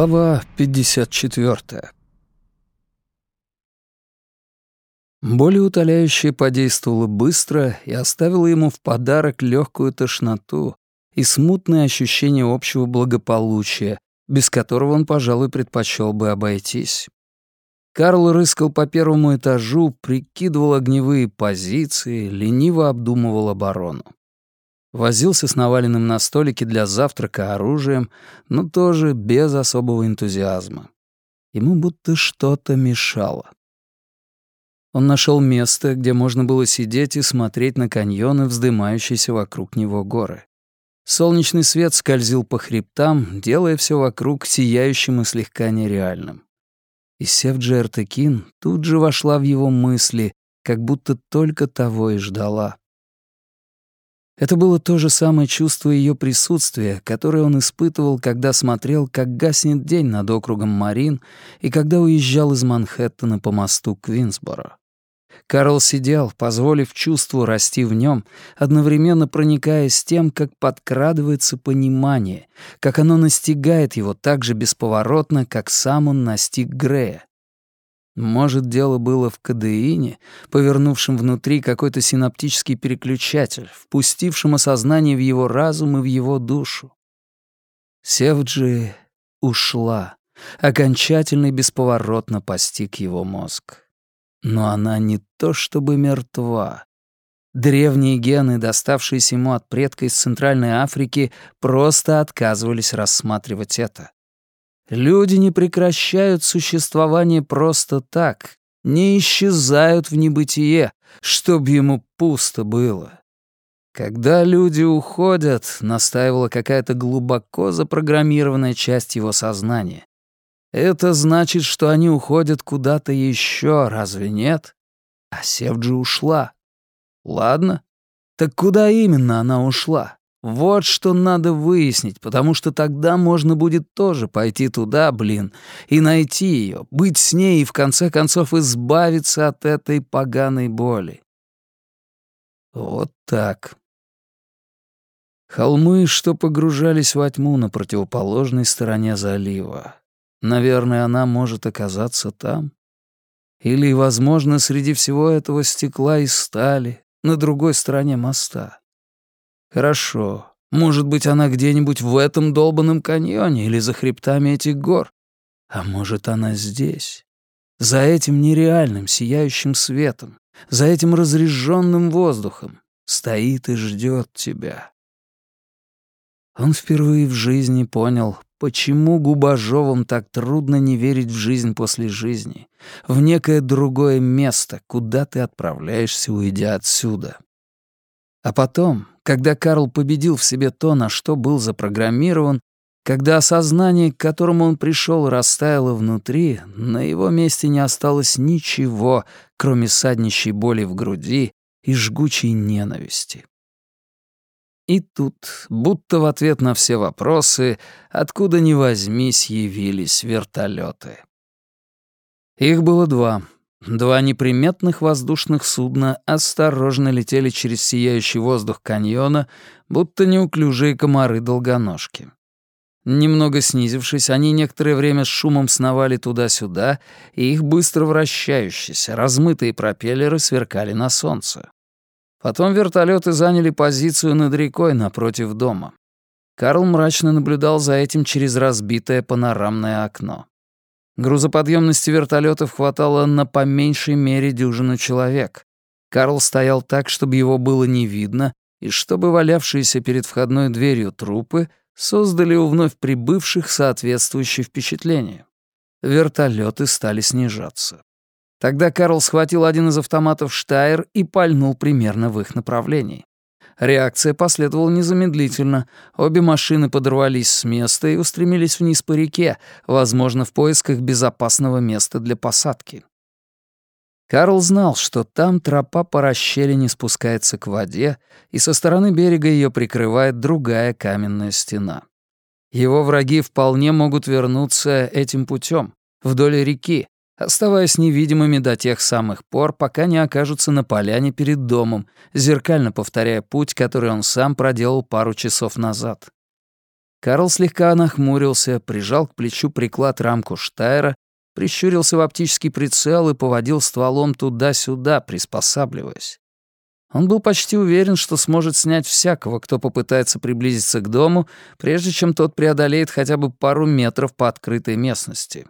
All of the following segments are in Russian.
Глава 54 Более утоляющее подействовало быстро и оставило ему в подарок легкую тошноту и смутное ощущение общего благополучия, без которого он, пожалуй, предпочел бы обойтись. Карл рыскал по первому этажу, прикидывал огневые позиции, лениво обдумывал оборону. Возился с наваленным на столике для завтрака оружием, но тоже без особого энтузиазма. Ему будто что-то мешало. Он нашел место, где можно было сидеть и смотреть на каньоны, вздымающиеся вокруг него горы. Солнечный свет скользил по хребтам, делая все вокруг сияющим и слегка нереальным. И Севджи Эртекин тут же вошла в его мысли, как будто только того и ждала. Это было то же самое чувство ее присутствия, которое он испытывал, когда смотрел, как гаснет день над округом Марин и когда уезжал из Манхэттена по мосту Квинсборо. Карл сидел, позволив чувству расти в нем, одновременно проникаясь тем, как подкрадывается понимание, как оно настигает его так же бесповоротно, как сам он настиг Грея. Может, дело было в кадеине, повернувшем внутри какой-то синаптический переключатель, впустившем осознание в его разум и в его душу. Севджи ушла, окончательно и бесповоротно постиг его мозг. Но она не то чтобы мертва. Древние гены, доставшиеся ему от предка из Центральной Африки, просто отказывались рассматривать это. Люди не прекращают существование просто так, не исчезают в небытие, чтобы ему пусто было. Когда люди уходят, настаивала какая-то глубоко запрограммированная часть его сознания. Это значит, что они уходят куда-то еще, разве нет? А Севджи ушла. Ладно. Так куда именно она ушла? Вот что надо выяснить, потому что тогда можно будет тоже пойти туда, блин, и найти ее, быть с ней и в конце концов избавиться от этой поганой боли. Вот так. Холмы, что погружались во тьму на противоположной стороне залива. Наверное, она может оказаться там. Или, возможно, среди всего этого стекла и стали на другой стороне моста. Хорошо. Может быть, она где-нибудь в этом долбанном каньоне или за хребтами этих гор. А может, она здесь, за этим нереальным сияющим светом, за этим разреженным воздухом, стоит и ждет тебя. Он впервые в жизни понял, почему Губажовым так трудно не верить в жизнь после жизни, в некое другое место, куда ты отправляешься, уйдя отсюда. А потом, когда Карл победил в себе то, на что был запрограммирован, когда осознание, к которому он пришел, растаяло внутри, на его месте не осталось ничего, кроме саднищей боли в груди и жгучей ненависти. И тут, будто в ответ на все вопросы, откуда ни возьмись, явились вертолеты. Их было два Два неприметных воздушных судна осторожно летели через сияющий воздух каньона, будто неуклюжие комары-долгоножки. Немного снизившись, они некоторое время с шумом сновали туда-сюда, и их быстро вращающиеся, размытые пропеллеры сверкали на солнце. Потом вертолеты заняли позицию над рекой напротив дома. Карл мрачно наблюдал за этим через разбитое панорамное окно. Грузоподъемности вертолетов хватало на по меньшей мере дюжину человек. Карл стоял так, чтобы его было не видно, и чтобы валявшиеся перед входной дверью трупы создали у вновь прибывших соответствующее впечатление. Вертолеты стали снижаться. Тогда Карл схватил один из автоматов Штайр и пальнул примерно в их направлении. Реакция последовала незамедлительно. Обе машины подорвались с места и устремились вниз по реке, возможно, в поисках безопасного места для посадки. Карл знал, что там тропа по расщелине спускается к воде, и со стороны берега ее прикрывает другая каменная стена. Его враги вполне могут вернуться этим путем, вдоль реки, оставаясь невидимыми до тех самых пор, пока не окажутся на поляне перед домом, зеркально повторяя путь, который он сам проделал пару часов назад. Карл слегка нахмурился, прижал к плечу приклад рамку Штайра, прищурился в оптический прицел и поводил стволом туда-сюда, приспосабливаясь. Он был почти уверен, что сможет снять всякого, кто попытается приблизиться к дому, прежде чем тот преодолеет хотя бы пару метров по открытой местности.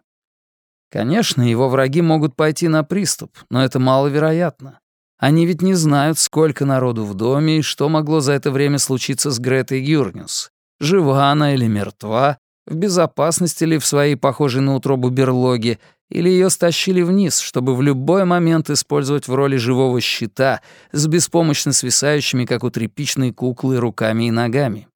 Конечно, его враги могут пойти на приступ, но это маловероятно. Они ведь не знают, сколько народу в доме и что могло за это время случиться с Гретой Гюрнюс. Жива она или мертва, в безопасности ли в своей похожей на утробу берлоге, или ее стащили вниз, чтобы в любой момент использовать в роли живого щита с беспомощно свисающими, как у тряпичной куклы, руками и ногами.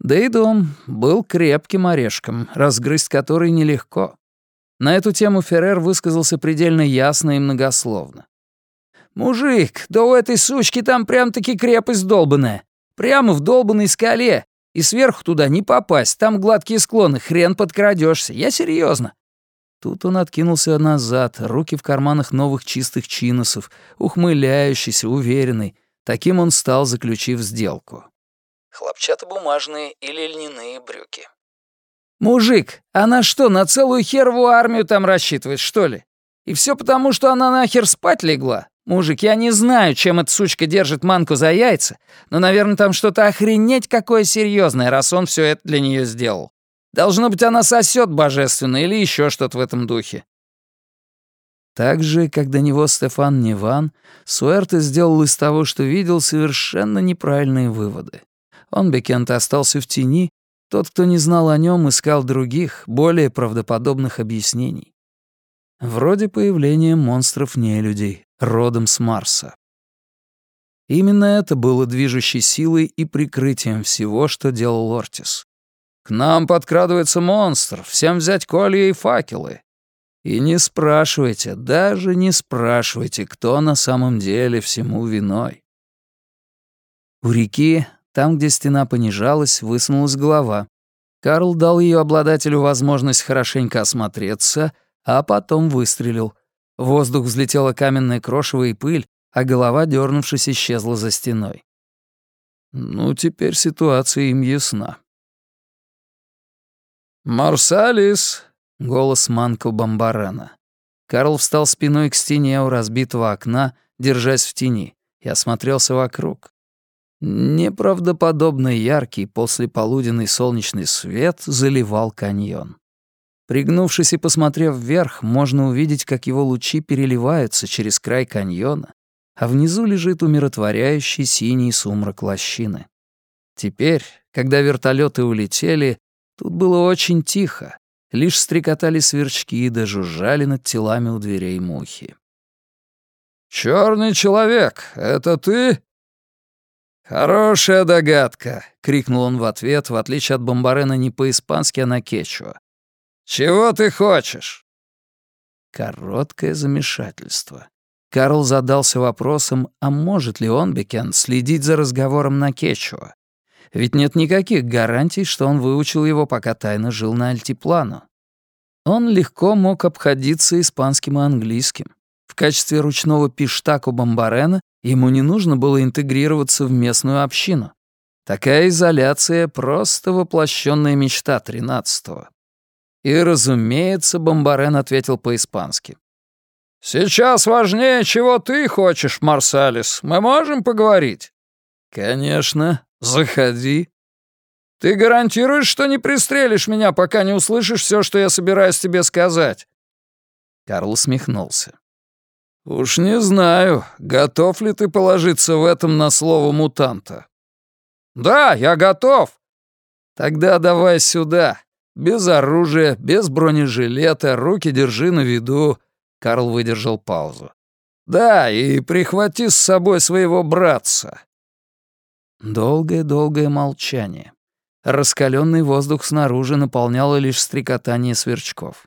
Да и дом был крепким орешком, разгрызть который нелегко. На эту тему Феррер высказался предельно ясно и многословно. «Мужик, да у этой сучки там прям-таки крепость долбаная. Прямо в долбанной скале. И сверху туда не попасть, там гладкие склоны, хрен подкрадешься. Я серьезно. Тут он откинулся назад, руки в карманах новых чистых чиносов, ухмыляющийся, уверенный. Таким он стал, заключив сделку. Хлопчатобумажные или льняные брюки. «Мужик, она что, на целую херову армию там рассчитывает, что ли? И все потому, что она нахер спать легла? Мужик, я не знаю, чем эта сучка держит манку за яйца, но, наверное, там что-то охренеть какое серьезное, раз он все это для нее сделал. Должно быть, она сосет божественно или еще что-то в этом духе. Так же, как до него Стефан Неван, Суэрте сделал из того, что видел, совершенно неправильные выводы. Он, Бекент, остался в тени, тот, кто не знал о нем, искал других, более правдоподобных объяснений. Вроде появления монстров-нелюдей, родом с Марса. Именно это было движущей силой и прикрытием всего, что делал Ортис. К нам подкрадывается монстр, всем взять колья и факелы. И не спрашивайте, даже не спрашивайте, кто на самом деле всему виной. У реки, там, где стена понижалась, высунулась голова. Карл дал ее обладателю возможность хорошенько осмотреться, а потом выстрелил. В воздух взлетела каменная крошево и пыль, а голова, дернувшись, исчезла за стеной. Ну, теперь ситуация им ясна. «Марсалис!» — голос Манко Бомбарена. Карл встал спиной к стене у разбитого окна, держась в тени, и осмотрелся вокруг. Неправдоподобно яркий послеполуденный солнечный свет заливал каньон. Пригнувшись и посмотрев вверх, можно увидеть, как его лучи переливаются через край каньона, а внизу лежит умиротворяющий синий сумрак лощины. Теперь, когда вертолеты улетели, Тут было очень тихо, лишь стрекотали сверчки да жужжали над телами у дверей мухи. «Чёрный человек, это ты?» «Хорошая догадка», — крикнул он в ответ, в отличие от Бомбарена не по-испански, а на кечуа. «Чего ты хочешь?» Короткое замешательство. Карл задался вопросом, а может ли он, Бекен, следить за разговором на кечуа? Ведь нет никаких гарантий, что он выучил его, пока тайно жил на Альтиплану. Он легко мог обходиться испанским и английским. В качестве ручного пиштаку Бомбарена ему не нужно было интегрироваться в местную общину. Такая изоляция — просто воплощенная мечта тринадцатого. И, разумеется, Бомбарен ответил по-испански. «Сейчас важнее, чего ты хочешь, Марсалис. Мы можем поговорить?» «Конечно. Заходи. Ты гарантируешь, что не пристрелишь меня, пока не услышишь все, что я собираюсь тебе сказать?» Карл усмехнулся. «Уж не знаю, готов ли ты положиться в этом на слово мутанта». «Да, я готов». «Тогда давай сюда. Без оружия, без бронежилета, руки держи на виду». Карл выдержал паузу. «Да, и прихвати с собой своего братца. Долгое-долгое молчание. Раскаленный воздух снаружи наполняло лишь стрекотание сверчков.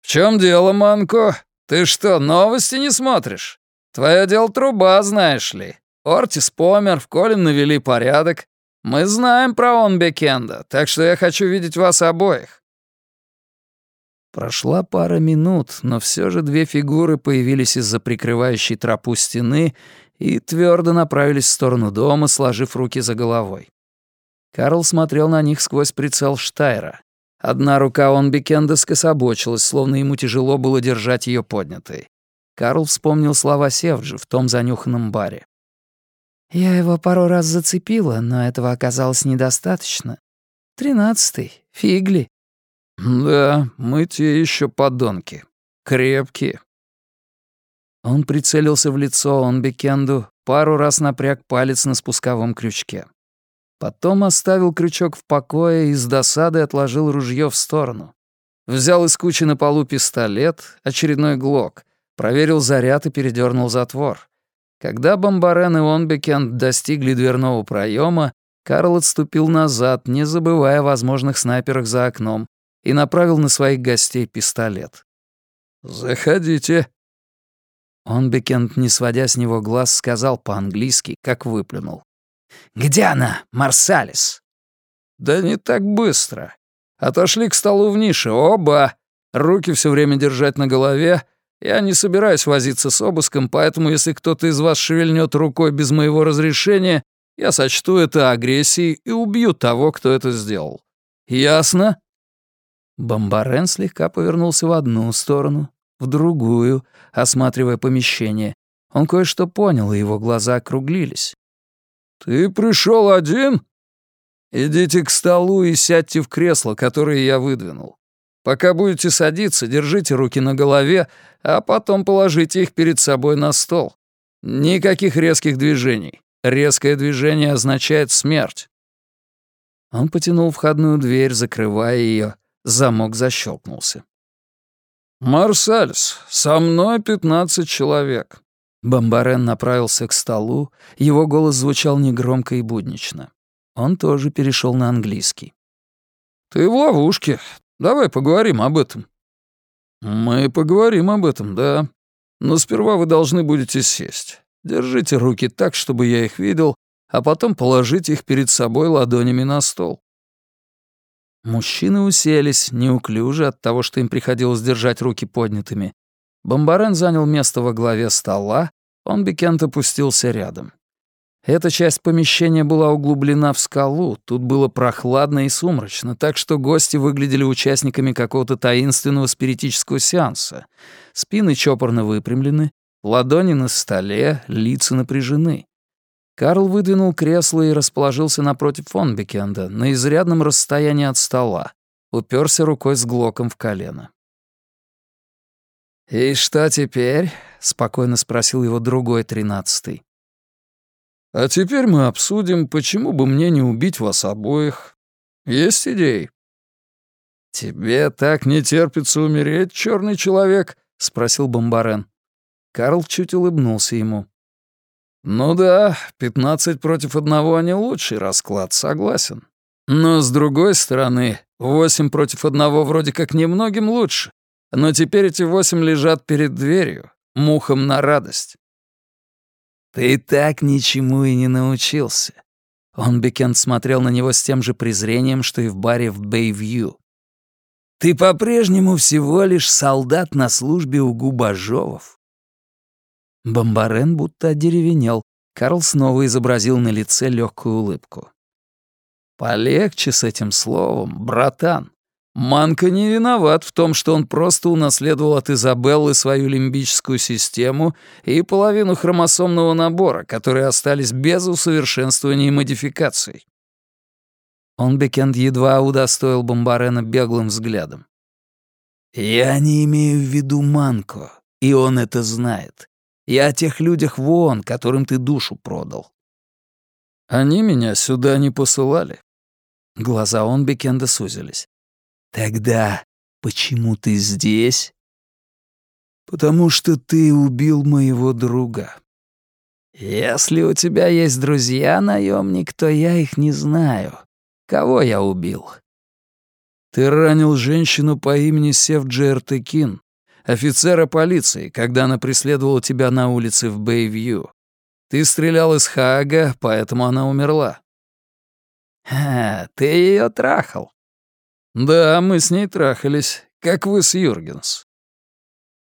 «В чем дело, Манко? Ты что, новости не смотришь? Твое дело труба, знаешь ли. Ортис помер, в Колин навели порядок. Мы знаем про он Бекенда, так что я хочу видеть вас обоих». Прошла пара минут, но все же две фигуры появились из-за прикрывающей тропу стены и твердо направились в сторону дома, сложив руки за головой. Карл смотрел на них сквозь прицел Штайра. Одна рука он Бекенда скособочилась, словно ему тяжело было держать ее поднятой. Карл вспомнил слова Севджи в том занюханном баре. «Я его пару раз зацепила, но этого оказалось недостаточно. Тринадцатый. Фигли». «Да, мы те еще подонки. Крепкие». Он прицелился в лицо он Бекенду, пару раз напряг палец на спусковом крючке. Потом оставил крючок в покое и с досадой отложил ружье в сторону. Взял из кучи на полу пистолет, очередной глок, проверил заряд и передернул затвор. Когда Бомбарен и Онбекенд достигли дверного проема, Карл отступил назад, не забывая о возможных снайперах за окном, и направил на своих гостей пистолет. «Заходите». Онбекенд, не сводя с него глаз, сказал по-английски, как выплюнул. «Где она, Марсалис?» «Да не так быстро. Отошли к столу в нише, оба. Руки все время держать на голове. Я не собираюсь возиться с обыском, поэтому если кто-то из вас шевельнет рукой без моего разрешения, я сочту это агрессией и убью того, кто это сделал. Ясно?» Бомбарен слегка повернулся в одну сторону, в другую, осматривая помещение. Он кое-что понял, и его глаза округлились. «Ты пришел один? Идите к столу и сядьте в кресло, которое я выдвинул. Пока будете садиться, держите руки на голове, а потом положите их перед собой на стол. Никаких резких движений. Резкое движение означает смерть». Он потянул входную дверь, закрывая ее. Замок защелкнулся. «Марсалис, со мной пятнадцать человек. Бомбарен направился к столу, его голос звучал негромко и буднично. Он тоже перешел на английский. «Ты в ловушке. Давай поговорим об этом». «Мы поговорим об этом, да. Но сперва вы должны будете сесть. Держите руки так, чтобы я их видел, а потом положите их перед собой ладонями на стол». Мужчины уселись, неуклюже от того, что им приходилось держать руки поднятыми, Бомбарен занял место во главе стола, он Бекент опустился рядом. Эта часть помещения была углублена в скалу, тут было прохладно и сумрачно, так что гости выглядели участниками какого-то таинственного спиритического сеанса. Спины чопорно выпрямлены, ладони на столе, лица напряжены. Карл выдвинул кресло и расположился напротив фон Бекенда, на изрядном расстоянии от стола, уперся рукой с глоком в колено. «И что теперь?» — спокойно спросил его другой тринадцатый. «А теперь мы обсудим, почему бы мне не убить вас обоих. Есть идеи?» «Тебе так не терпится умереть, черный человек?» — спросил Бомбарен. Карл чуть улыбнулся ему. «Ну да, пятнадцать против одного не лучший расклад, согласен. Но с другой стороны, восемь против одного вроде как немногим лучше. Но теперь эти восемь лежат перед дверью, мухом на радость. «Ты так ничему и не научился». Он Бекент смотрел на него с тем же презрением, что и в баре в Бэйвью. «Ты по-прежнему всего лишь солдат на службе у губажовов». Бомбарен будто одеревенел. Карл снова изобразил на лице легкую улыбку. «Полегче с этим словом, братан. Манка не виноват в том, что он просто унаследовал от Изабеллы свою лимбическую систему и половину хромосомного набора, которые остались без усовершенствования и модификаций. Он Бекенд едва удостоил Бомбарена беглым взглядом. «Я не имею в виду Манко, и он это знает. Я о тех людях вон, которым ты душу продал». «Они меня сюда не посылали». Глаза он Бекенда сузились. Тогда почему ты здесь? Потому что ты убил моего друга. Если у тебя есть друзья, наемник, то я их не знаю. Кого я убил? Ты ранил женщину по имени Севджи Эртекин, офицера полиции, когда она преследовала тебя на улице в Бэйвью. Ты стрелял из Хаага, поэтому она умерла. А, ты ее трахал. «Да, мы с ней трахались, как вы с Юргенс».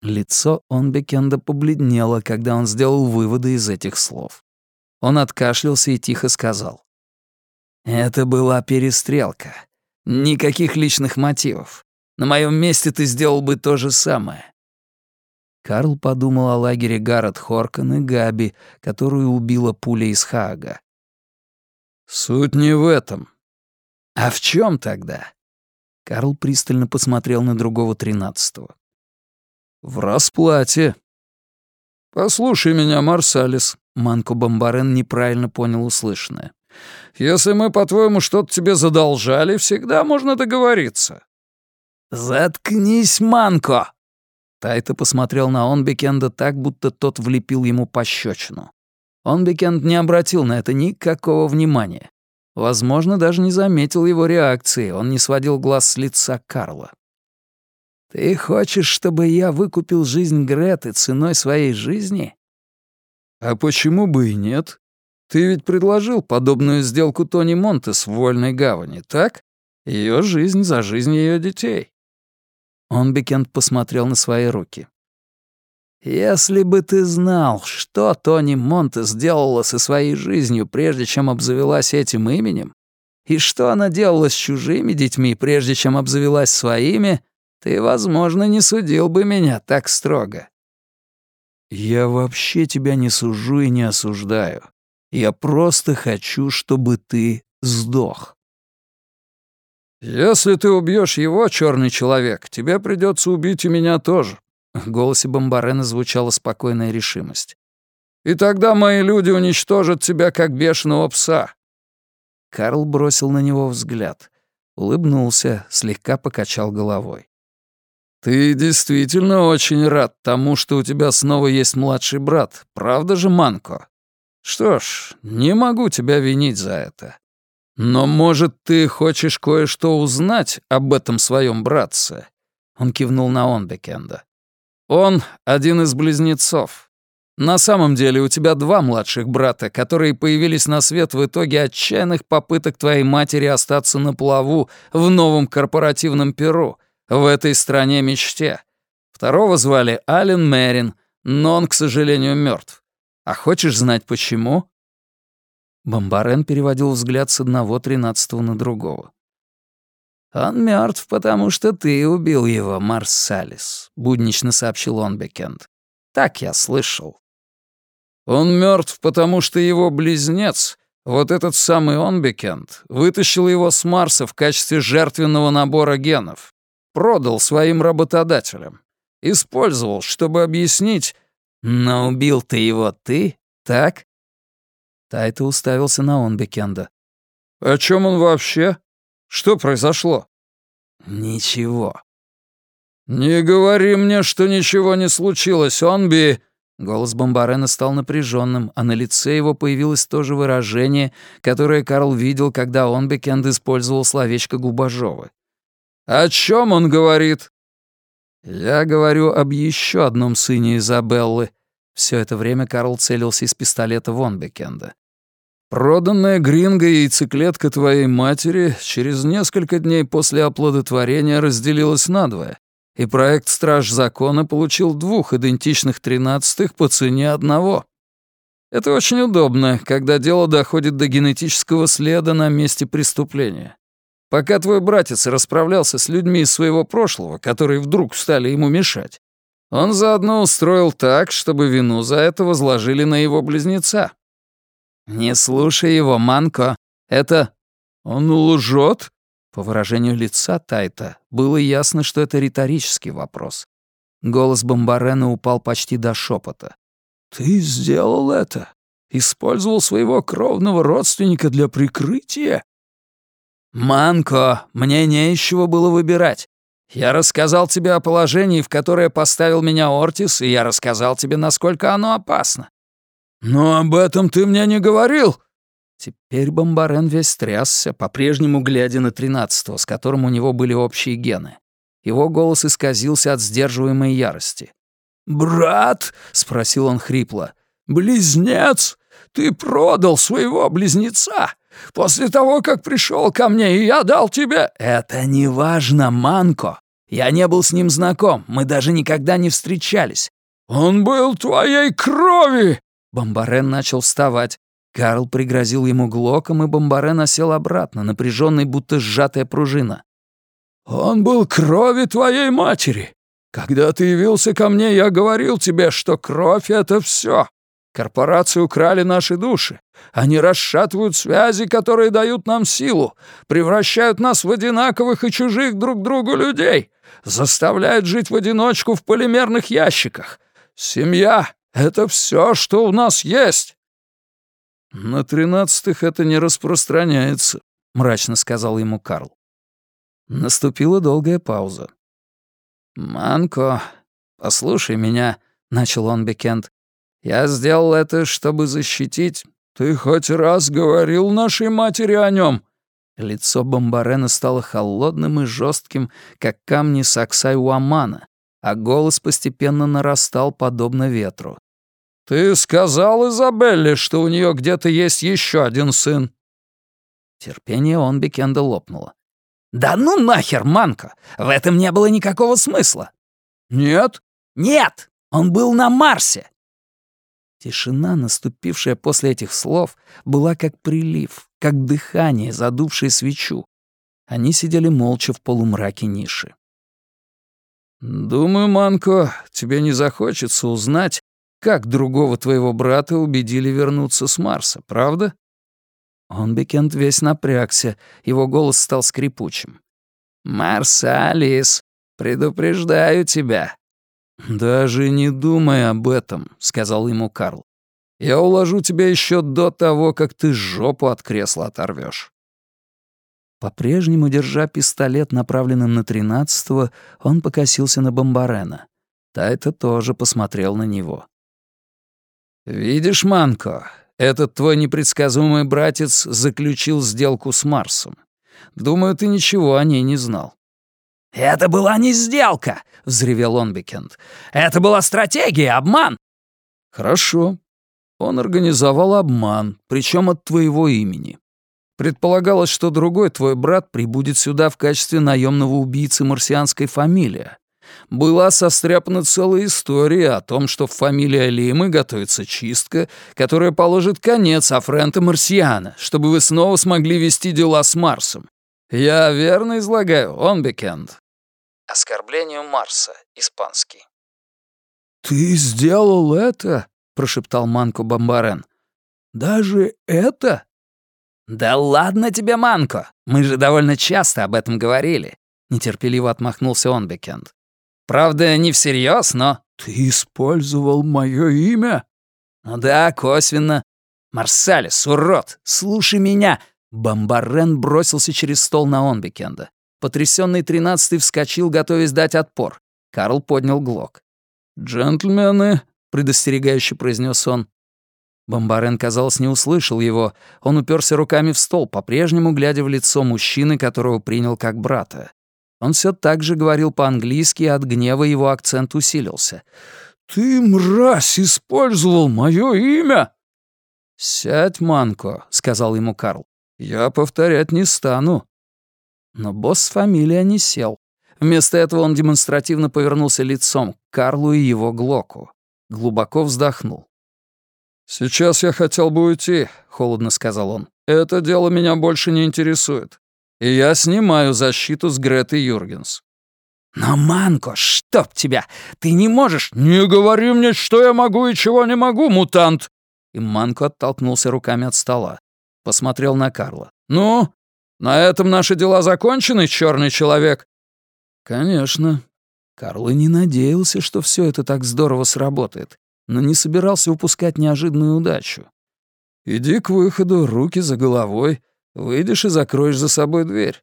Лицо Онбекенда побледнело, когда он сделал выводы из этих слов. Он откашлялся и тихо сказал. Это была перестрелка. Никаких личных мотивов. На моем месте ты сделал бы то же самое. Карл подумал о лагере Гаррет Хоркан и Габи, которую убила пуля из Хаага. «Суть не в этом». «А в чем тогда?» Карл пристально посмотрел на другого тринадцатого. «В расплате». «Послушай меня, Марсалис», — Манко Бомбарен неправильно понял услышанное. «Если мы, по-твоему, что-то тебе задолжали, всегда можно договориться». «Заткнись, Манко!» Тайта посмотрел на Онбекенда так, будто тот влепил ему пощечину. Онбекенд не обратил на это никакого внимания. Возможно, даже не заметил его реакции, он не сводил глаз с лица Карла. «Ты хочешь, чтобы я выкупил жизнь Греты ценой своей жизни?» «А почему бы и нет? Ты ведь предложил подобную сделку Тони Монтес в Вольной Гавани, так? Ее жизнь за жизнь ее детей». Онбекенд посмотрел на свои руки. «Если бы ты знал, что Тони Монте сделала со своей жизнью, прежде чем обзавелась этим именем, и что она делала с чужими детьми, прежде чем обзавелась своими, ты, возможно, не судил бы меня так строго». «Я вообще тебя не сужу и не осуждаю. Я просто хочу, чтобы ты сдох». «Если ты убьешь его, черный человек, тебе придется убить и меня тоже». В голосе Бомбарена звучала спокойная решимость. «И тогда мои люди уничтожат тебя, как бешеного пса». Карл бросил на него взгляд, улыбнулся, слегка покачал головой. «Ты действительно очень рад тому, что у тебя снова есть младший брат, правда же, Манко? Что ж, не могу тебя винить за это. «Но, может, ты хочешь кое-что узнать об этом своем братце?» Он кивнул на Онбекенда. «Он один из близнецов. На самом деле у тебя два младших брата, которые появились на свет в итоге отчаянных попыток твоей матери остаться на плаву в новом корпоративном Перу, в этой стране-мечте. Второго звали Ален Мерин, но он, к сожалению, мертв. А хочешь знать почему?» Бомбарен переводил взгляд с одного тринадцатого на другого. «Он мертв, потому что ты убил его, Марсалис», — буднично сообщил он Бекенд. «Так я слышал». «Он мертв, потому что его близнец, вот этот самый Онбекенд, вытащил его с Марса в качестве жертвенного набора генов, продал своим работодателям, использовал, чтобы объяснить, но убил ты его ты, так?» Тайта уставился на Онбекенда. «О чем он вообще? Что произошло?» «Ничего». «Не говори мне, что ничего не случилось, Онби!» Голос Бомбарена стал напряженным, а на лице его появилось то же выражение, которое Карл видел, когда Онбекенд использовал словечко Губажовы. «О чем он говорит?» «Я говорю об еще одном сыне Изабеллы». Все это время Карл целился из пистолета Вонбекенда. Проданная гринго яйцеклетка твоей матери через несколько дней после оплодотворения разделилась надвое, и проект «Страж закона» получил двух идентичных тринадцатых по цене одного. Это очень удобно, когда дело доходит до генетического следа на месте преступления. Пока твой братец расправлялся с людьми из своего прошлого, которые вдруг стали ему мешать, он заодно устроил так, чтобы вину за это возложили на его близнеца. «Не слушай его, Манко. Это...» «Он лжет?» По выражению лица Тайта было ясно, что это риторический вопрос. Голос Бомбарена упал почти до шепота. «Ты сделал это? Использовал своего кровного родственника для прикрытия?» «Манко, мне не из чего было выбирать. Я рассказал тебе о положении, в которое поставил меня Ортис, и я рассказал тебе, насколько оно опасно. «Но об этом ты мне не говорил!» Теперь Бомбарен весь трясся, по-прежнему глядя на тринадцатого, с которым у него были общие гены. Его голос исказился от сдерживаемой ярости. «Брат?» — спросил он хрипло. «Близнец? Ты продал своего близнеца? После того, как пришел ко мне, и я дал тебе...» «Это не важно, Манко. Я не был с ним знаком, мы даже никогда не встречались». «Он был твоей крови!» Бомбарен начал вставать. Карл пригрозил ему глоком, и Бомбарен осел обратно, напряженный, будто сжатая пружина. «Он был крови твоей матери. Когда ты явился ко мне, я говорил тебе, что кровь — это все. Корпорации украли наши души. Они расшатывают связи, которые дают нам силу, превращают нас в одинаковых и чужих друг другу людей, заставляют жить в одиночку в полимерных ящиках. Семья — это все, что у нас есть». «На тринадцатых это не распространяется», — мрачно сказал ему Карл. Наступила долгая пауза. «Манко, послушай меня», — начал он Бекент. «Я сделал это, чтобы защитить...» «Ты хоть раз говорил нашей матери о нем?» Лицо Бомбарена стало холодным и жестким, как камни Саксай-Уамана, а голос постепенно нарастал, подобно ветру. «Ты сказал Изабелле, что у нее где-то есть еще один сын?» Терпение он Бекенда лопнуло. «Да ну нахер, Манко! В этом не было никакого смысла!» «Нет?» «Нет! Он был на Марсе!» Тишина, наступившая после этих слов, была как прилив, как дыхание, задувшее свечу. Они сидели молча в полумраке ниши. «Думаю, Манко, тебе не захочется узнать, как другого твоего брата убедили вернуться с Марса, правда?» Онбекент весь напрягся, его голос стал скрипучим. «Марсалис, предупреждаю тебя». «Даже не думай об этом», — сказал ему Карл. «Я уложу тебя еще до того, как ты жопу от кресла оторвешь. По-прежнему, держа пистолет, направленным на тринадцатого, он покосился на Бомбарена. Тайта тоже посмотрел на него. «Видишь, Манко, этот твой непредсказуемый братец заключил сделку с Марсом. Думаю, ты ничего о ней не знал». «Это была не сделка!» — взревел Онбекенд. «Это была стратегия, обман!» «Хорошо. Он организовал обман, причем от твоего имени. Предполагалось, что другой твой брат прибудет сюда в качестве наемного убийцы марсианской фамилии, была состряпана целая история о том, что в фамилии Алимы готовится чистка, которая положит конец Афрента Марсиана, чтобы вы снова смогли вести дела с Марсом. Я верно излагаю, он бекенд. Оскорблению Марса, испанский. «Ты сделал это?» — прошептал Манко Бомбарен. «Даже это?» «Да ладно тебе, Манко! Мы же довольно часто об этом говорили», — нетерпеливо отмахнулся Онбекенд. Правда, не всерьез, но... Ты использовал мое имя? Ну да, косвенно. Марсалис, урод, слушай меня. Бомбарен бросился через стол на Онбекенда. Потрясенный тринадцатый вскочил, готовясь дать отпор. Карл поднял глок. «Джентльмены», — предостерегающе произнес он. Бомбарен, казалось, не услышал его. Он уперся руками в стол, по-прежнему глядя в лицо мужчины, которого принял как брата. Он все так же говорил по-английски, от гнева его акцент усилился. «Ты, мразь, использовал мое имя!» «Сядь, Манко», — сказал ему Карл. «Я повторять не стану». Но босс фамилия не сел. Вместо этого он демонстративно повернулся лицом к Карлу и его Глоку. Глубоко вздохнул. «Сейчас я хотел бы уйти», — холодно сказал он. «Это дело меня больше не интересует и я снимаю защиту с Греты Юргенс». «Но, Манко, чтоб тебя! Ты не можешь...» «Не говори мне, что я могу и чего не могу, мутант!» И Манко оттолкнулся руками от стола. Посмотрел на Карла. «Ну, на этом наши дела закончены, черный человек?» «Конечно». Карл и не надеялся, что все это так здорово сработает, но не собирался упускать неожиданную удачу. «Иди к выходу, руки за головой, Выйдешь и закроешь за собой дверь.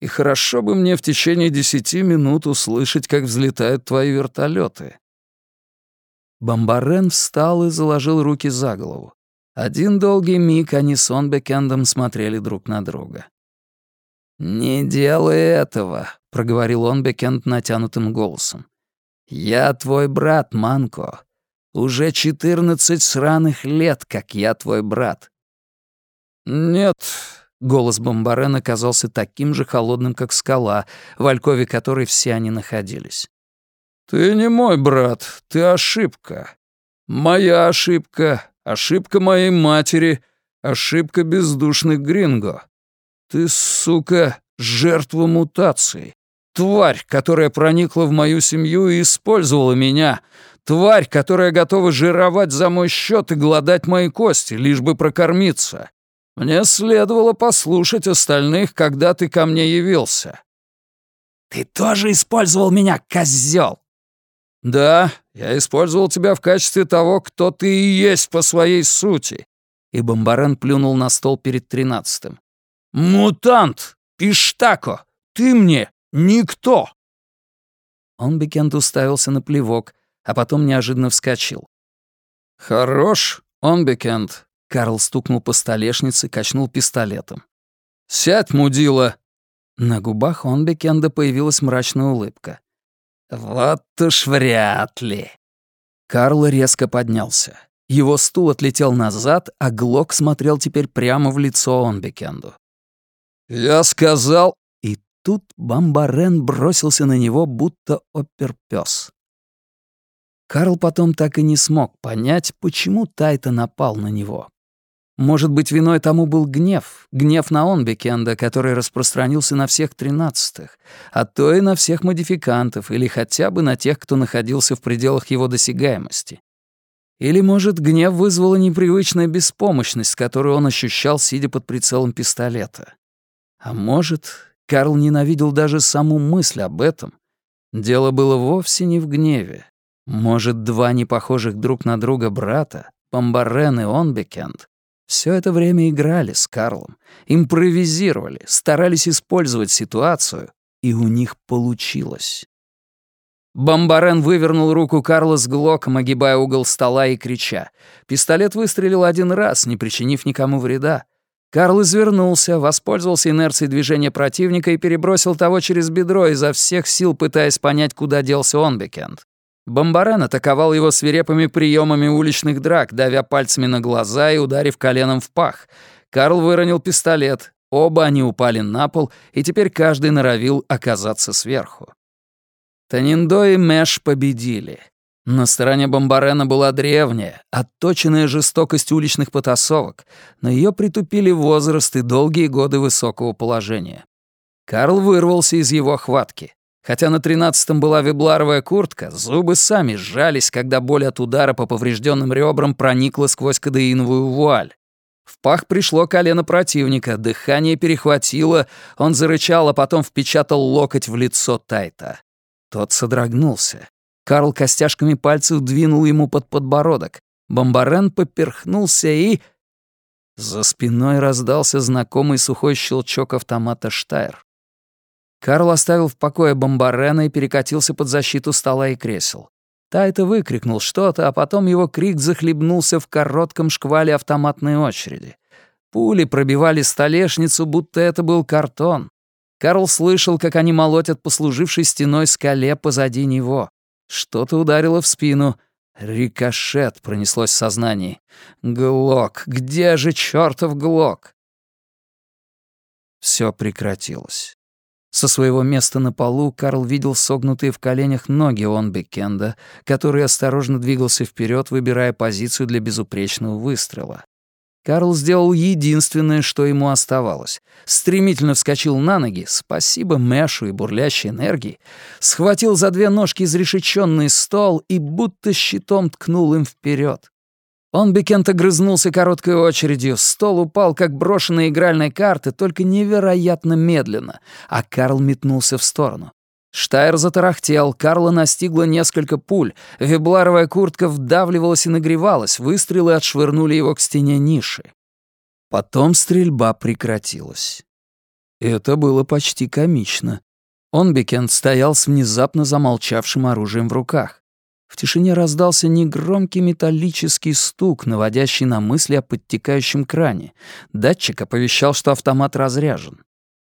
И хорошо бы мне в течение десяти минут услышать, как взлетают твои вертолеты. Бомбарен встал и заложил руки за голову. Один долгий миг они с Онбекендом смотрели друг на друга. «Не делай этого», — проговорил Онбекенд натянутым голосом. «Я твой брат, Манко. Уже четырнадцать сраных лет, как я твой брат». «Нет, Голос Бомбарена казался таким же холодным, как скала, в алькове которой все они находились. «Ты не мой брат, ты ошибка. Моя ошибка, ошибка моей матери, Ошибка бездушных гринго. Ты, сука, жертва мутации. Тварь, которая проникла в мою семью и использовала меня. Тварь, которая готова жировать за мой счет и гладать мои кости, лишь бы прокормиться. Мне следовало послушать остальных, когда ты ко мне явился». «Ты тоже использовал меня, козел!» «Да, я использовал тебя в качестве того, кто ты и есть по своей сути». И Бомбарен плюнул на стол перед тринадцатым. «Мутант! Пиштако! Ты мне никто!» Он Бекент уставился на плевок, а потом неожиданно вскочил. «Хорош, он Бекент. Карл стукнул по столешнице, качнул пистолетом. «Сядь, мудила!» На губах Онбекенда появилась мрачная улыбка. «Вот уж вряд ли!» Карл резко поднялся. Его стул отлетел назад, а Глок смотрел теперь прямо в лицо Онбекенду. «Я сказал...» И тут Бамбарен бросился на него, будто оперпёс. Карл потом так и не смог понять, почему Тайта напал на него. Может быть, виной тому был гнев, гнев на Онбекенда, который распространился на всех тринадцатых, а то и на всех модификантов, или хотя бы на тех, кто находился в пределах его досягаемости. Или, может, гнев вызвала непривычная беспомощность, которую он ощущал, сидя под прицелом пистолета. А может, Карл ненавидел даже саму мысль об этом. Дело было вовсе не в гневе. Может, два непохожих друг на друга брата, Помбарен и Онбекенд, все это время играли с Карлом, импровизировали, старались использовать ситуацию, и у них получилось. Бомбарен вывернул руку Карла с глоком, огибая угол стола и крича. Пистолет выстрелил один раз, не причинив никому вреда. Карл извернулся, воспользовался инерцией движения противника и перебросил того через бедро, изо всех сил пытаясь понять, куда делся Онбекенд. Бомбарен атаковал его свирепыми приемами уличных драк, давя пальцами на глаза и ударив коленом в пах. Карл выронил пистолет. Оба они упали на пол, и теперь каждый норовил оказаться сверху. Таниндо и Мэш победили. На стороне Бомбарена была древняя, отточенная жестокость уличных потасовок, но ее притупили возраст и долгие годы высокого положения. Карл вырвался из его хватки. Хотя на тринадцатом была вибларовая куртка, зубы сами сжались, когда боль от удара по поврежденным ребрам проникла сквозь кадеиновую вуаль. В пах пришло колено противника, дыхание перехватило, он зарычал, а потом впечатал локоть в лицо Тайта. Тот содрогнулся. Карл костяшками пальцев двинул ему под подбородок. Бомбарен поперхнулся и... За спиной раздался знакомый сухой щелчок автомата Штайр. Карл оставил в покое Бомбарена и перекатился под защиту стола и кресел. Тайта выкрикнул что-то, а потом его крик захлебнулся в коротком шквале автоматной очереди. Пули пробивали столешницу, будто это был картон. Карл слышал, как они молотят послужившей стеной скале позади него. Что-то ударило в спину. Рикошет пронеслось в сознании. Глок, где же чертов Глок? Все прекратилось. Со своего места на полу Карл видел согнутые в коленях ноги Онбекенда, который осторожно двигался вперед, выбирая позицию для безупречного выстрела. Карл сделал единственное, что ему оставалось. Стремительно вскочил на ноги, спасибо Мэшу и бурлящей энергии, схватил за две ножки изрешеченный стол и будто щитом ткнул им вперед. Он Бекент огрызнулся короткой очередью, стол упал, как брошенные игральные карты, только невероятно медленно, а Карл метнулся в сторону. Штайр затарахтел, Карла настигло несколько пуль, вибларовая куртка вдавливалась и нагревалась, выстрелы отшвырнули его к стене ниши. Потом стрельба прекратилась. Это было почти комично. Онбекент стоял с внезапно замолчавшим оружием в руках. В тишине раздался негромкий металлический стук, наводящий на мысли о подтекающем кране. Датчик оповещал, что автомат разряжен.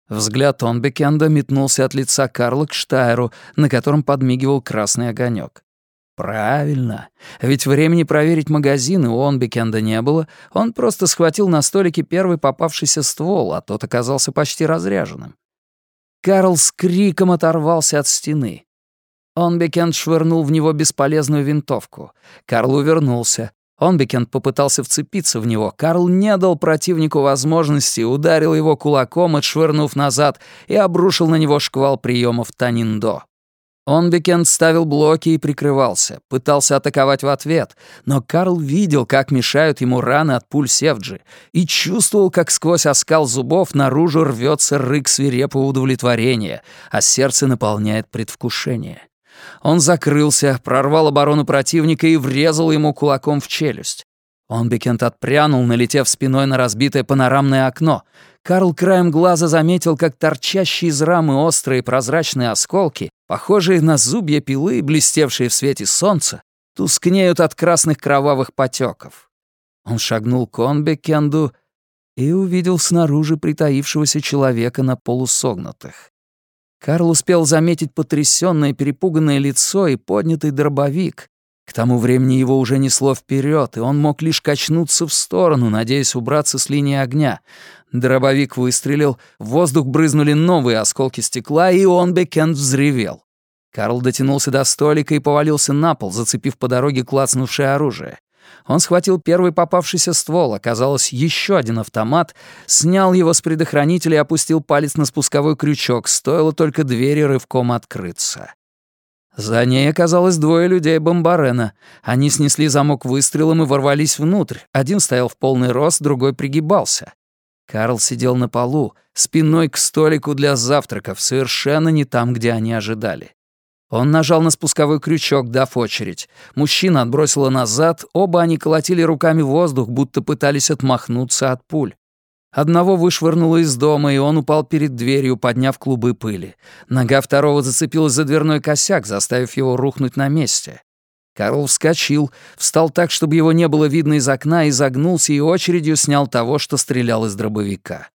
Взгляд Онбекенда метнулся от лица Карла к Штайру, на котором подмигивал красный огонек. Правильно. Ведь времени проверить магазины у Онбекенда не было. Он просто схватил на столике первый попавшийся ствол, а тот оказался почти разряженным. Карл с криком оторвался от стены. Онбекенд швырнул в него бесполезную винтовку. Карл увернулся. Онбекент попытался вцепиться в него. Карл не дал противнику возможности, ударил его кулаком, отшвырнув назад, и обрушил на него шквал приемов Таниндо. Онбекент ставил блоки и прикрывался, пытался атаковать в ответ, но Карл видел, как мешают ему раны от пуль Севджи, и чувствовал, как сквозь оскал зубов наружу рвется рык свирепого удовлетворения, а сердце наполняет предвкушение. Он закрылся, прорвал оборону противника и врезал ему кулаком в челюсть. Онбекент отпрянул, налетев спиной на разбитое панорамное окно. Карл краем глаза заметил, как торчащие из рамы острые прозрачные осколки, похожие на зубья пилы, блестевшие в свете солнца, тускнеют от красных кровавых потеков. Он шагнул к Онбекенду и увидел снаружи притаившегося человека на полусогнутых. Карл успел заметить потрясённое, перепуганное лицо и поднятый дробовик. К тому времени его уже несло вперед, и он мог лишь качнуться в сторону, надеясь убраться с линии огня. Дробовик выстрелил, в воздух брызнули новые осколки стекла, и он, Бекенд, взревел. Карл дотянулся до столика и повалился на пол, зацепив по дороге клацнувшее оружие. Он схватил первый попавшийся ствол, оказалось, еще один автомат, снял его с предохранителя и опустил палец на спусковой крючок, стоило только двери рывком открыться. За ней оказалось двое людей бомбарена. Они снесли замок выстрелом и ворвались внутрь. Один стоял в полный рост, другой пригибался. Карл сидел на полу, спиной к столику для завтраков, совершенно не там, где они ожидали. Он нажал на спусковой крючок, дав очередь. Мужчина отбросило назад, оба они колотили руками воздух, будто пытались отмахнуться от пуль. Одного вышвырнуло из дома, и он упал перед дверью, подняв клубы пыли. Нога второго зацепилась за дверной косяк, заставив его рухнуть на месте. Карл вскочил, встал так, чтобы его не было видно из окна, и загнулся и очередью снял того, что стрелял из дробовика.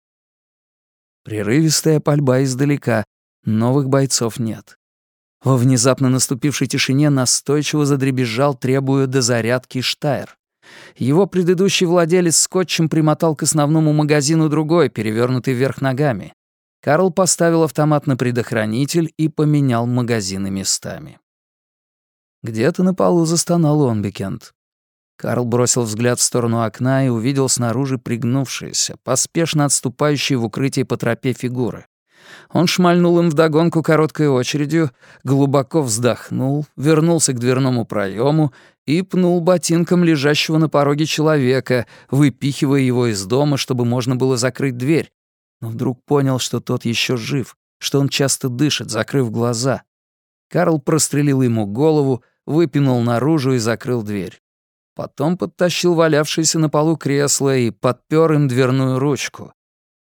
Прерывистая пальба издалека. Новых бойцов нет. Во внезапно наступившей тишине настойчиво задребезжал, требуя дозарядки Штайр. Его предыдущий владелец скотчем примотал к основному магазину другой, перевернутый вверх ногами. Карл поставил автомат на предохранитель и поменял магазины местами. Где-то на полу застонал Онбекент. Карл бросил взгляд в сторону окна и увидел снаружи пригнувшиеся, поспешно отступающие в укрытие по тропе фигуры. Он шмальнул им вдогонку короткой очередью, глубоко вздохнул, вернулся к дверному проему и пнул ботинком лежащего на пороге человека, выпихивая его из дома, чтобы можно было закрыть дверь. Но вдруг понял, что тот еще жив, что он часто дышит, закрыв глаза. Карл прострелил ему голову, выпинул наружу и закрыл дверь. Потом подтащил валявшееся на полу кресло и подпер им дверную ручку.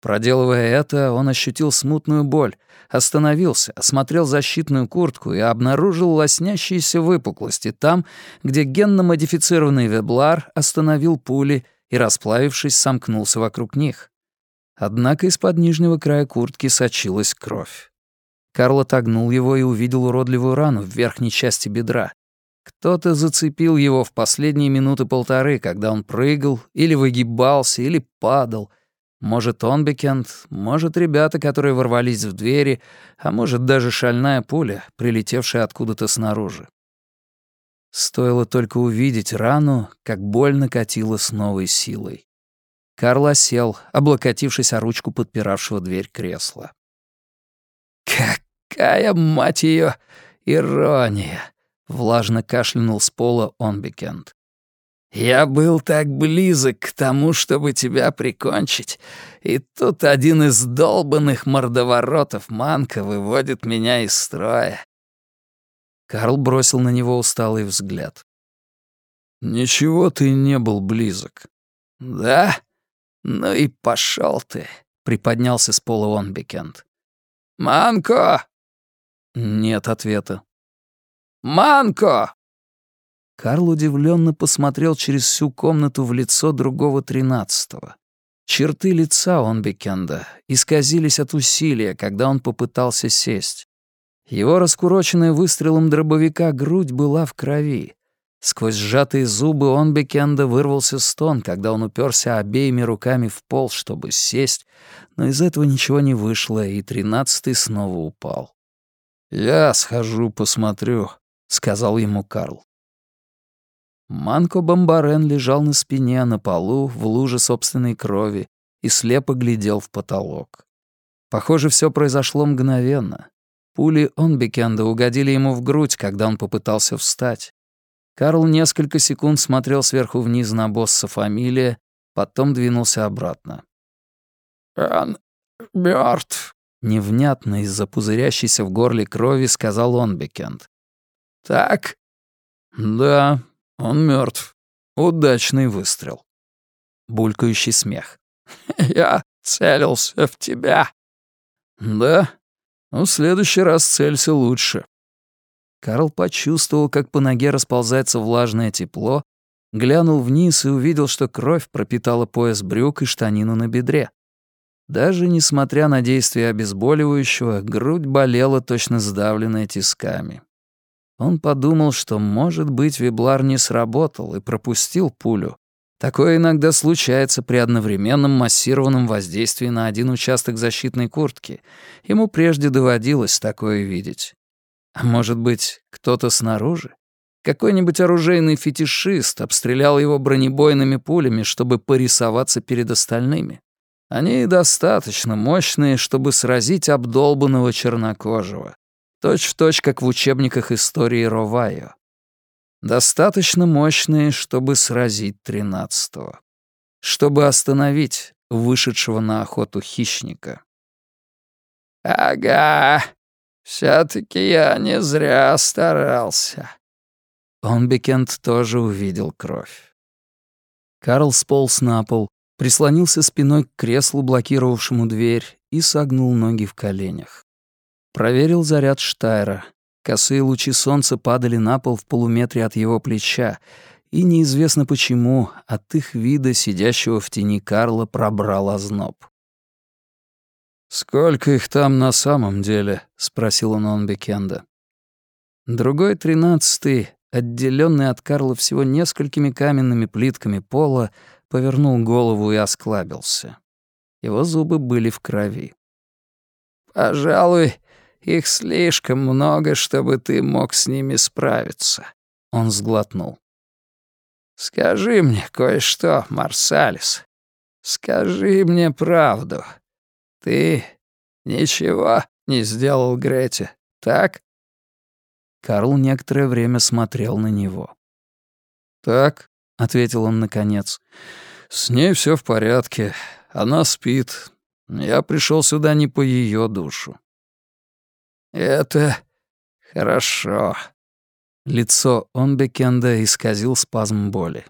Проделывая это, он ощутил смутную боль, остановился, осмотрел защитную куртку и обнаружил лоснящиеся выпуклости там, где генно-модифицированный веблар остановил пули и, расплавившись, сомкнулся вокруг них. Однако из-под нижнего края куртки сочилась кровь. Карл отогнул его и увидел уродливую рану в верхней части бедра. Кто-то зацепил его в последние минуты полторы, когда он прыгал или выгибался, или падал — может, он Бекент, может, ребята, которые ворвались в двери, а может, даже шальная пуля, прилетевшая откуда-то снаружи. Стоило только увидеть рану, как боль накатила с новой силой. Карл осел, облокотившись о ручку подпиравшего дверь кресла. «Какая, мать ее, ирония!» — влажно кашлянул с пола Онбекент. Я был так близок к тому, чтобы тебя прикончить, и тут один из долбанных мордоворотов Манка выводит меня из строя». Карл бросил на него усталый взгляд. «Ничего ты не был близок». «Да? Ну и пошел ты», — приподнялся с пола Онбекент. «Манко!» Нет ответа. «Манко!» Карл удивленно посмотрел через всю комнату в лицо другого тринадцатого. Черты лица Онбекенда исказились от усилия, когда он попытался сесть. Его раскуроченная выстрелом дробовика грудь была в крови. Сквозь сжатые зубы Онбекенда вырвался стон, когда он уперся обеими руками в пол, чтобы сесть, но из этого ничего не вышло, и тринадцатый снова упал. «Я схожу, посмотрю», — сказал ему Карл. Манко Бомбарен лежал на спине на полу в луже собственной крови и слепо глядел в потолок. Похоже, все произошло мгновенно. Пули Онбекенда угодили ему в грудь, когда он попытался встать. Карл несколько секунд смотрел сверху вниз на босса фамилия, потом двинулся обратно. «Он мертв, невнятно из-за пузырящейся в горле крови сказал Онбекенд. «Так?» «Да, он мертв. Удачный выстрел». Булькающий смех. «Я целился в тебя». «Да? Ну, в следующий раз целься лучше». Карл почувствовал, как по ноге расползается влажное тепло, глянул вниз и увидел, что кровь пропитала пояс брюк и штанину на бедре. Даже несмотря на действие обезболивающего, грудь болела точно сдавленная тисками. Он подумал, что, может быть, виблар не сработал и пропустил пулю. Такое иногда случается при одновременном массированном воздействии на один участок защитной куртки. Ему прежде доводилось такое видеть. А может быть, кто-то снаружи? Какой-нибудь оружейный фетишист обстрелял его бронебойными пулями, чтобы порисоваться перед остальными. Они достаточно мощные, чтобы сразить обдолбанного чернокожего. Точь в точь, как в учебниках истории Ровайо. Достаточно мощные, чтобы сразить тринадцатого. Чтобы остановить вышедшего на охоту хищника. «Ага, все-таки я не зря старался». Онбекент тоже увидел кровь. Карл сполз на пол, прислонился спиной к креслу, блокировавшему дверь, и согнул ноги в коленях. Проверил заряд Штайра. Косые лучи солнца падали на пол в полуметре от его плеча, и неизвестно почему от их вида, сидящего в тени Карла, пробрал озноб. «Сколько их там на самом деле?» — спросил он Онбекенда. Другой тринадцатый, отделенный от Карла всего несколькими каменными плитками пола, повернул голову и осклабился. Его зубы были в крови. «Пожалуй, их слишком много, чтобы ты мог с ними справиться», — он сглотнул. «Скажи мне кое-что, Марсалис. Скажи мне правду. Ты ничего не сделал Грете, так?» Карл некоторое время смотрел на него. «Так», — ответил он наконец. «С ней все в порядке. Она спит. Я пришел сюда не по ее душу». «Это хорошо». Лицо Онбекенда исказил спазм боли.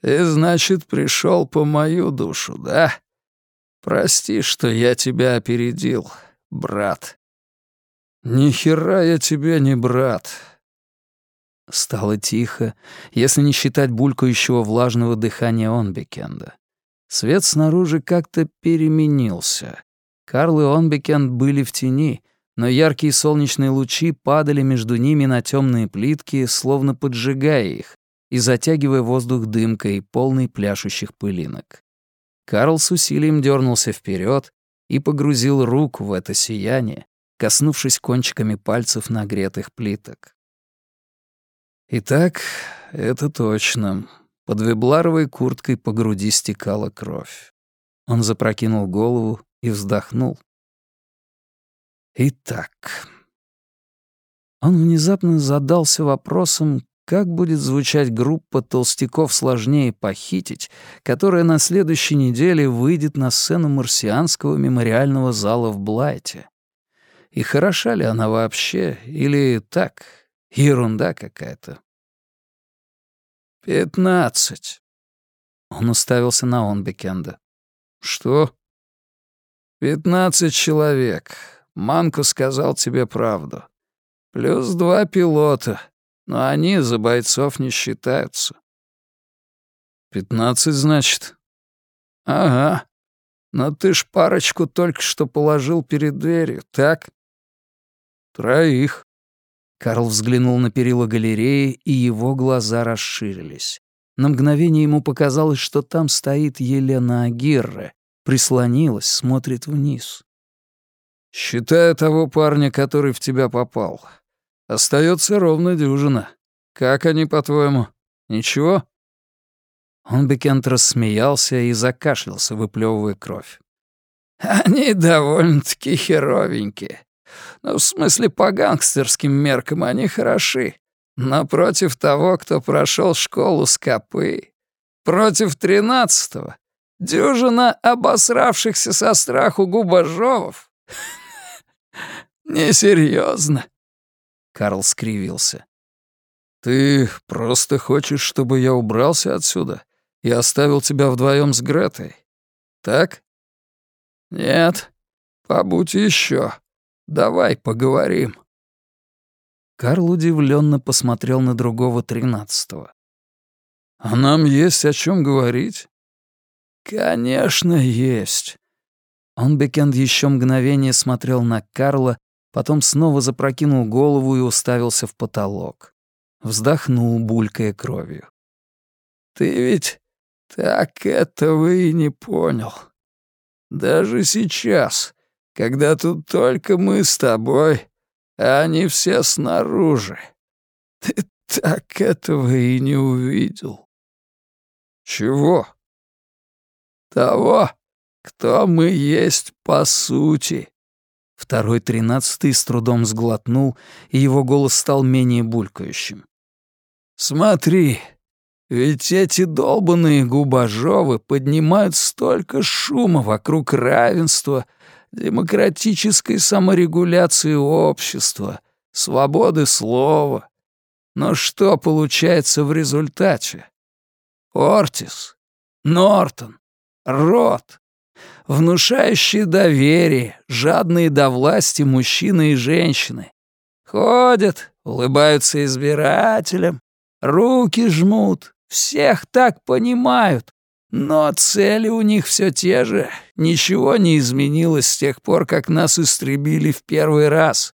«Ты, значит, пришел по мою душу, да? Прости, что я тебя опередил, брат». «Ни хера я тебе не брат. Стало тихо, если не считать булькающего влажного дыхания Онбекенда. Свет снаружи как-то переменился. Карл и Онбекенд были в тени, но яркие солнечные лучи падали между ними на темные плитки, словно поджигая их и затягивая воздух дымкой, полный пляшущих пылинок. Карл с усилием дернулся вперед и погрузил руку в это сияние, коснувшись кончиками пальцев нагретых плиток. Итак, это точно. Под вибларовой курткой по груди стекала кровь. Он запрокинул голову и вздохнул. Итак. Он внезапно задался вопросом, как будет звучать группа толстяков сложнее похитить, которая на следующей неделе выйдет на сцену марсианского мемориального зала в Блайте. И хороша ли она вообще, или так, Ерунда какая-то. «Пятнадцать». Он уставился на Онбекенда. «Что?» «Пятнадцать человек. Манко сказал тебе правду. Плюс два пилота, но они за бойцов не считаются». «Пятнадцать, значит?» «Ага. Но ты ж парочку только что положил перед дверью, так?» «Троих». Карл взглянул на перила галереи, и его глаза расширились. На мгновение ему показалось, что там стоит Елена Агирре, прислонилась, смотрит вниз. «Считая того парня, который в тебя попал, остается ровно дюжина. Как они, по-твоему?» Ничего?» Он Бекент рассмеялся и закашлялся, выплевывая кровь. «Они довольно-таки херовенькие. Ну, в смысле, по гангстерским меркам они хороши. Но против того, кто прошел школу скопы, против тринадцатого, дюжина обосравшихся со страху губожовов. Несерьезно. Карл скривился. «Ты просто хочешь, чтобы я убрался отсюда и оставил тебя вдвоем с Гретой? Так?» «Нет, побудь еще. Давай поговорим». Карл удивленно посмотрел на другого тринадцатого. «А нам есть о чем говорить?» «Конечно, есть». Он Бекенд еще мгновение смотрел на Карла, потом снова запрокинул голову и уставился в потолок. Вздохнул, булькая кровью. «Ты ведь так этого и не понял. Даже сейчас, когда тут только мы с тобой, а они все снаружи. Ты так этого и не увидел». «Чего?» «Того, кто мы есть по сути». Второй тринадцатый с трудом сглотнул, и его голос стал менее булькающим. «Смотри, ведь эти долбанные губожовы поднимают столько шума вокруг равенства, демократической саморегуляции общества, свободы слова. Но что получается в результате? Ортис, Нортон, Рот, внушающие доверие, жадные до власти мужчины и женщины. Ходят, улыбаются избирателям, руки жмут, всех так понимают. Но цели у них все те же. Ничего не изменилось с тех пор, как нас истребили в первый раз.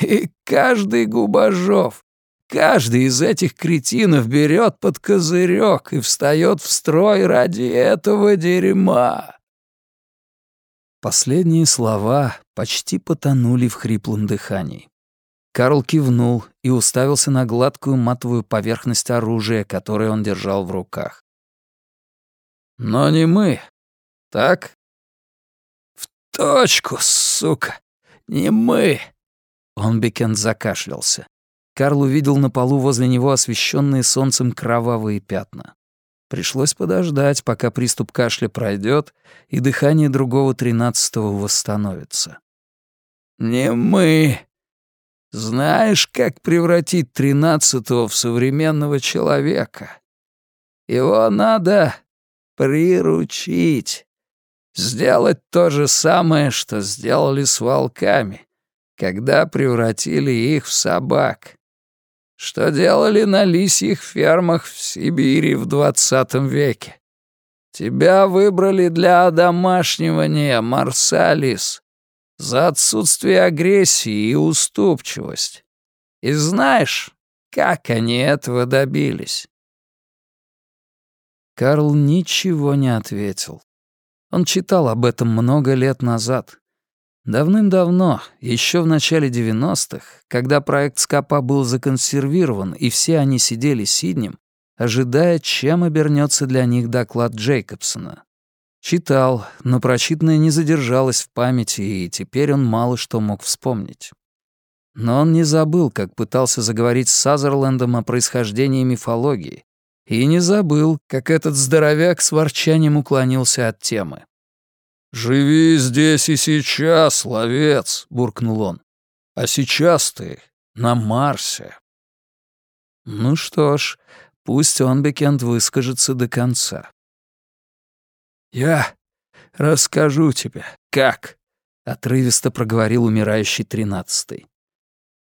И каждый губожов, каждый из этих кретинов берет под козырек и встает в строй ради этого дерьма. Последние слова почти потонули в хриплом дыхании. Карл кивнул и уставился на гладкую матовую поверхность оружия, которое он держал в руках. «Но не мы, так?» «В точку, сука! Не мы!» Он Бекент закашлялся. Карл увидел на полу возле него освещенные солнцем кровавые пятна. Пришлось подождать, пока приступ кашля пройдет и дыхание другого тринадцатого восстановится. «Не мы. Знаешь, как превратить тринадцатого в современного человека? Его надо приручить. Сделать то же самое, что сделали с волками, когда превратили их в собак что делали на лисьих фермах в Сибири в двадцатом веке. Тебя выбрали для одомашнивания, Марсалис, за отсутствие агрессии и уступчивость. И знаешь, как они этого добились?» Карл ничего не ответил. Он читал об этом много лет назад. Давным-давно, еще в начале 90-х, когда проект Скопа был законсервирован и все они сидели сиднем, ожидая, чем обернется для них доклад Джейкобсона. Читал, но прочитанное не задержалось в памяти, и теперь он мало что мог вспомнить. Но он не забыл, как пытался заговорить с Сазерлендом о происхождении мифологии, и не забыл, как этот здоровяк с ворчанием уклонился от темы. «Живи здесь и сейчас, ловец», — буркнул он. «А сейчас ты на Марсе». Ну что ж, пусть он, Бекент, выскажется до конца. «Я расскажу тебе, как», — отрывисто проговорил умирающий тринадцатый.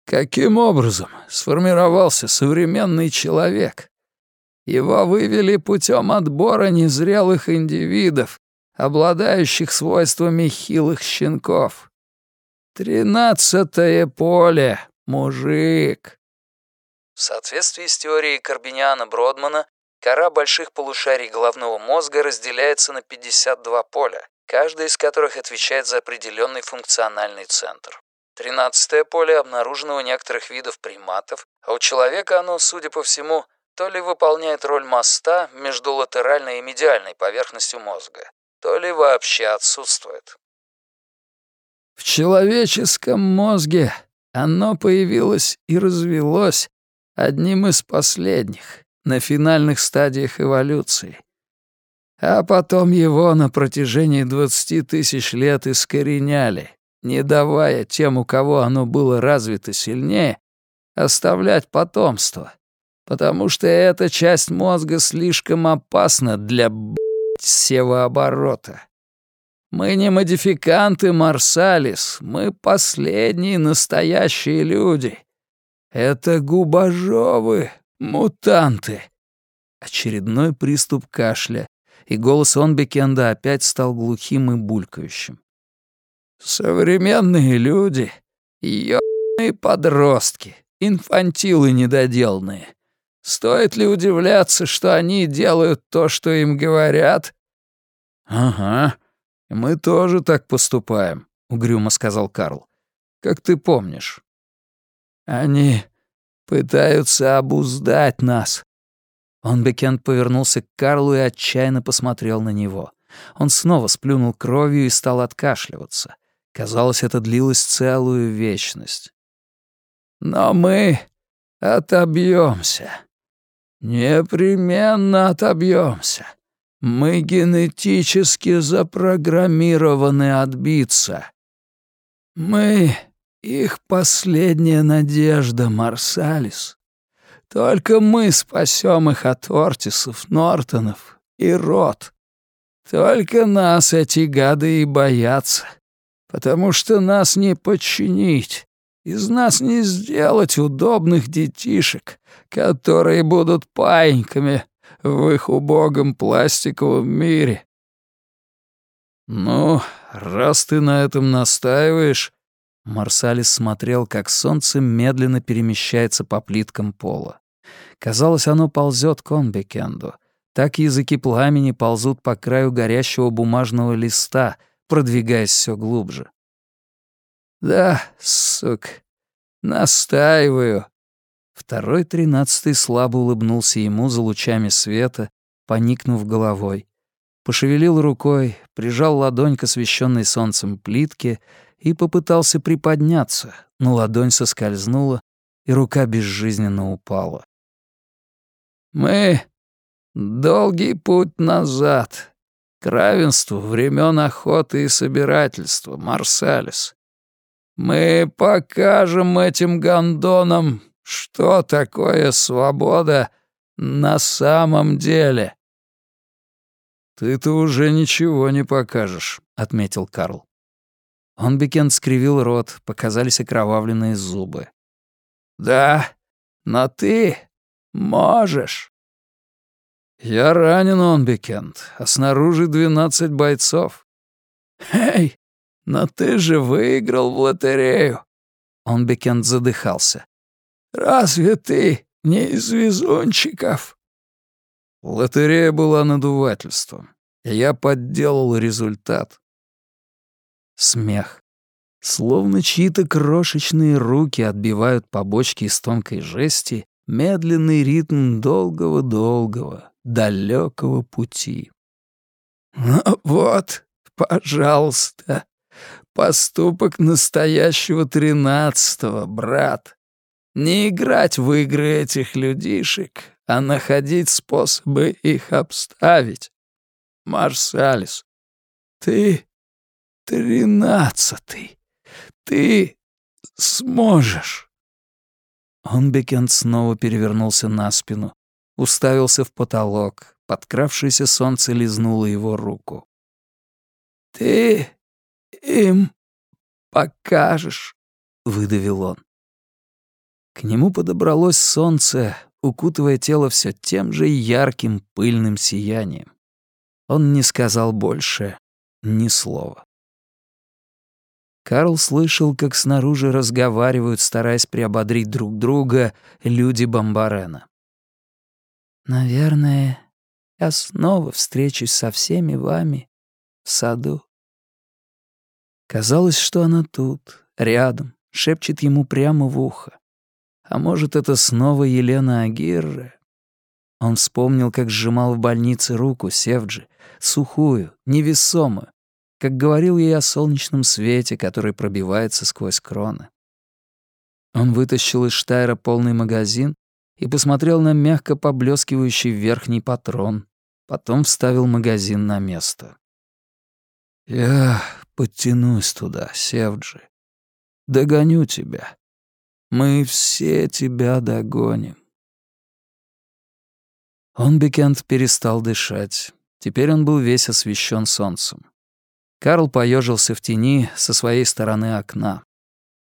«Каким образом сформировался современный человек? Его вывели путем отбора незрелых индивидов, обладающих свойствами хилых щенков. Тринадцатое поле, мужик. В соответствии с теорией Карбиниана-Бродмана, кора больших полушарий головного мозга разделяется на 52 поля, каждое из которых отвечает за определенный функциональный центр. Тринадцатое поле обнаружено у некоторых видов приматов, а у человека оно, судя по всему, то ли выполняет роль моста между латеральной и медиальной поверхностью мозга, то ли вообще отсутствует. В человеческом мозге оно появилось и развелось одним из последних, на финальных стадиях эволюции. А потом его на протяжении двадцати тысяч лет искореняли, не давая тем, у кого оно было развито сильнее, оставлять потомство, потому что эта часть мозга слишком опасна для, блядь, севооборота. Мы не модификанты Марсалис, мы последние настоящие люди. Это губожовы, мутанты. Очередной приступ кашля, и голос Онбекенда опять стал глухим и булькающим. Современные люди, ёбаные подростки, инфантилы недоделанные. Стоит ли удивляться, что они делают то, что им говорят? «Ага, мы тоже так поступаем», — угрюмо сказал Карл. «Как ты помнишь?» «Они пытаются обуздать нас». Онбекенд повернулся к Карлу и отчаянно посмотрел на него. Он снова сплюнул кровью и стал откашливаться. Казалось, это длилось целую вечность. «Но мы отобьемся. Непременно отобьемся. Мы генетически запрограммированы отбиться. Мы — их последняя надежда, Марсалис. Только мы спасем их от Ортисов, Нортонов и Рот. Только нас эти гады и боятся, потому что нас не подчинить, из нас не сделать удобных детишек, которые будут паиньками в их убогом пластиковом мире. «Ну, раз ты на этом настаиваешь...» Марсалис смотрел, как солнце медленно перемещается по плиткам пола. Казалось, оно ползет к Онбекенду. Так языки пламени ползут по краю горящего бумажного листа, продвигаясь все глубже. «Да, сука, настаиваю». Второй тринадцатый слабо улыбнулся ему за лучами света, поникнув головой. Пошевелил рукой, прижал ладонь к освещенной солнцем плитке и попытался приподняться, но ладонь соскользнула, и рука безжизненно упала. «Мы долгий путь назад, к равенству времен охоты и собирательства, Марсалис. Мы покажем этим гондонам, что такое свобода на самом деле. «Ты-то уже ничего не покажешь», — отметил Карл. Онбекен скривил рот, показались окровавленные зубы. «Да, но ты можешь». «Я ранен, Онбекент, а снаружи двенадцать бойцов». «Эй, но ты же выиграл в лотерею!» Он Бекент задыхался. «Разве ты не из везунчиков?» Лотерея была надувательством. Я подделал результат. Смех. Словно чьи-то крошечные руки отбивают по бочке из тонкой жести медленный ритм долгого-долгого, далекого пути. «Ну вот, пожалуйста», Поступок настоящего тринадцатого, брат. Не играть в игры этих людишек, а находить способы их обставить. Марсалис, ты тринадцатый. Ты сможешь. Онбекент снова перевернулся на спину, уставился в потолок. Подкравшееся солнце лизнуло его руку. «Ты им покажешь», — выдавил он. К нему подобралось солнце, укутывая тело все тем же ярким пыльным сиянием. Он не сказал больше ни слова. Карл слышал, как снаружи разговаривают, стараясь приободрить друг друга, люди Бомбарена. «Наверное, я снова встречусь со всеми вами в саду». Казалось, что она тут, рядом, шепчет ему прямо в ухо. А может, это снова Елена Агирре? Он вспомнил, как сжимал в больнице руку Севджи, сухую, невесомую, как говорил ей о солнечном свете, который пробивается сквозь кроны. Он вытащил из Штайра полный магазин и посмотрел на мягко поблескивающий верхний патрон, потом вставил магазин на место. «Я подтянусь туда, Севджи. Догоню тебя. Мы все тебя догоним». Он Бекент перестал дышать. Теперь он был весь освещен солнцем. Карл поежился в тени со своей стороны окна.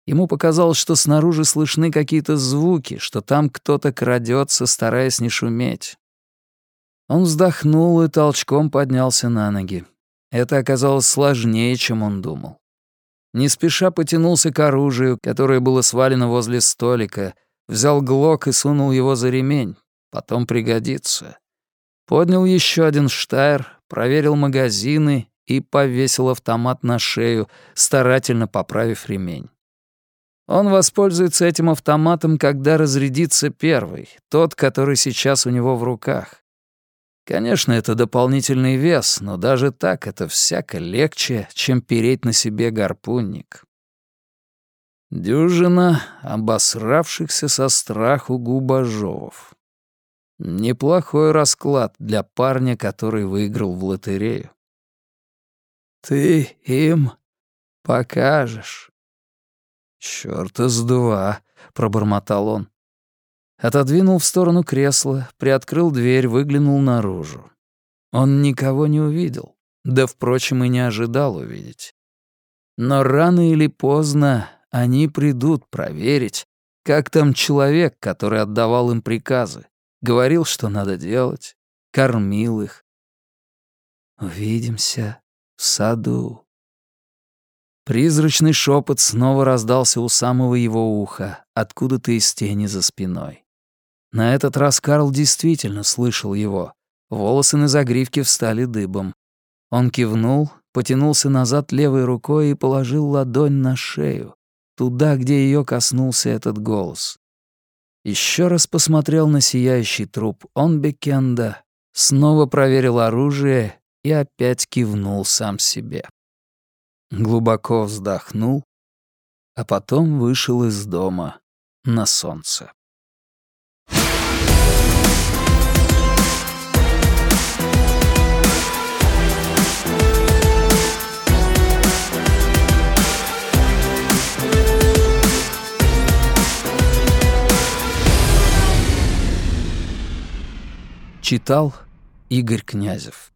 Ему показалось, что снаружи слышны какие-то звуки, что там кто-то крадется, стараясь не шуметь. Он вздохнул и толчком поднялся на ноги. Это оказалось сложнее, чем он думал. Не спеша потянулся к оружию, которое было свалено возле столика, взял глок и сунул его за ремень. Потом пригодится. Поднял еще один штайр, проверил магазины и повесил автомат на шею, старательно поправив ремень. Он воспользуется этим автоматом, когда разрядится первый, тот, который сейчас у него в руках. Конечно, это дополнительный вес, но даже так это всяко легче, чем переть на себе гарпунник. Дюжина обосравшихся со страху губожовов. Неплохой расклад для парня, который выиграл в лотерею. «Ты им покажешь». «Чёрта с два», — пробормотал он. Отодвинул в сторону кресла, приоткрыл дверь, выглянул наружу. Он никого не увидел, да, впрочем, и не ожидал увидеть. Но рано или поздно они придут проверить, как там человек, который отдавал им приказы, говорил, что надо делать, кормил их. «Увидимся в саду». Призрачный шепот снова раздался у самого его уха, откуда-то из тени за спиной. На этот раз Карл действительно слышал его. Волосы на загривке встали дыбом. Он кивнул, потянулся назад левой рукой и положил ладонь на шею, туда, где ее коснулся этот голос. Еще раз посмотрел на сияющий труп Онбекенда, снова проверил оружие и опять кивнул сам себе. Глубоко вздохнул, а потом вышел из дома на солнце. Читал Игорь Князев